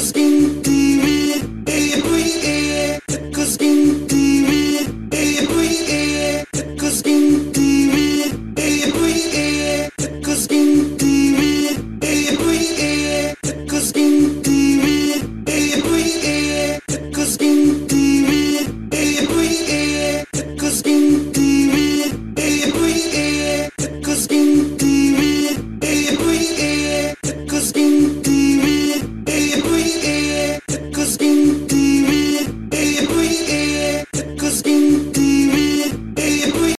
skin.